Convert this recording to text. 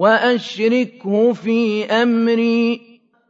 وَأَشْرِكْهُ فِي أَمْرِي